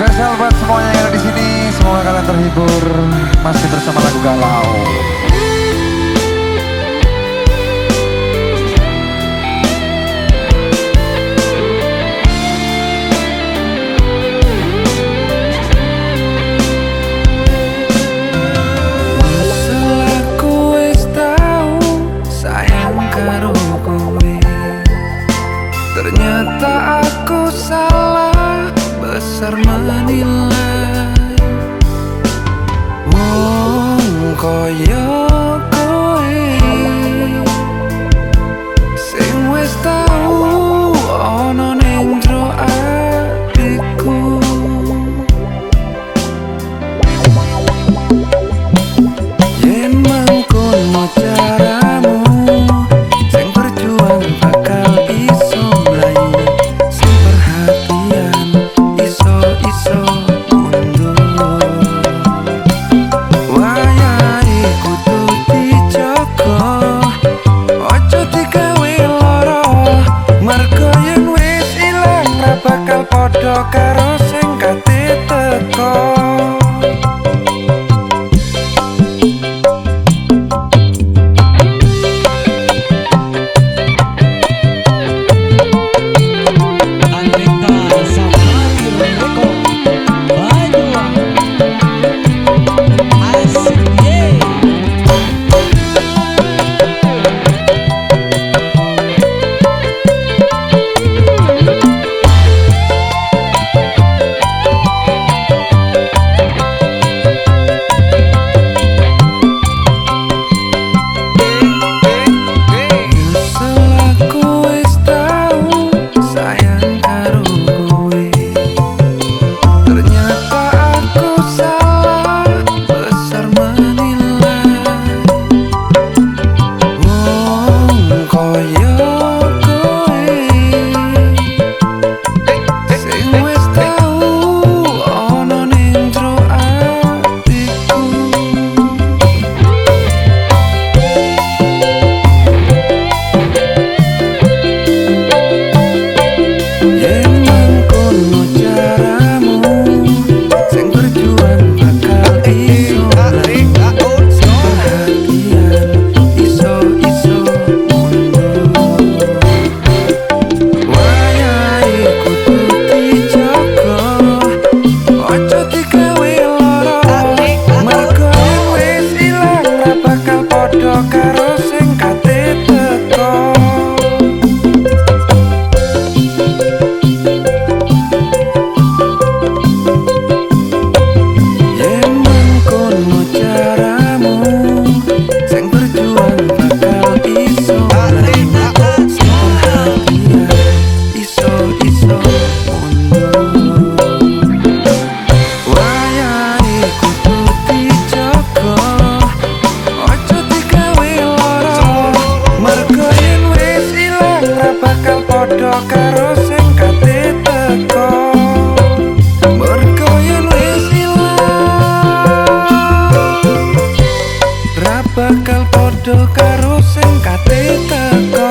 buat semuanya yang ada di sini. Semoga kalian terhibur masih bersama lagu galau. Ternyata aku salah besar menilai. Wong koyo padha karo bakal podo karo sing kate teko.